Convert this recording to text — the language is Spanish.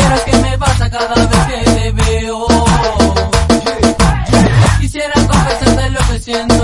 supieras que me pasa cada vez que te veo. Quisiera confesarte lo que siento